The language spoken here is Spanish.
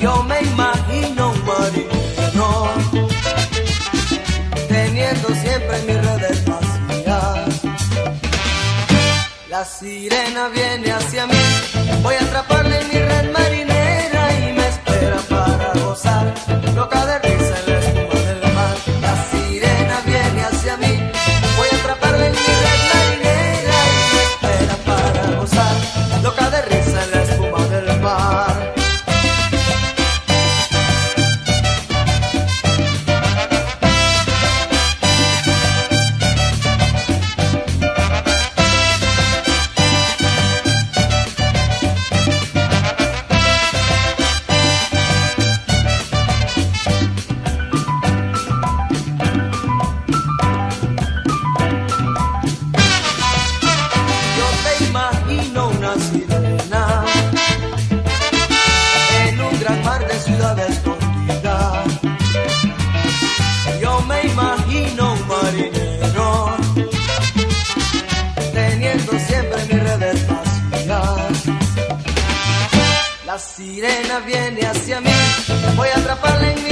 yo me imagino un marino teniendo siempre en mis redes vacías. La sirena viene hacia mí, voy a atraparle en mi red marina. viene hacia mí. Voy a atraparla en mi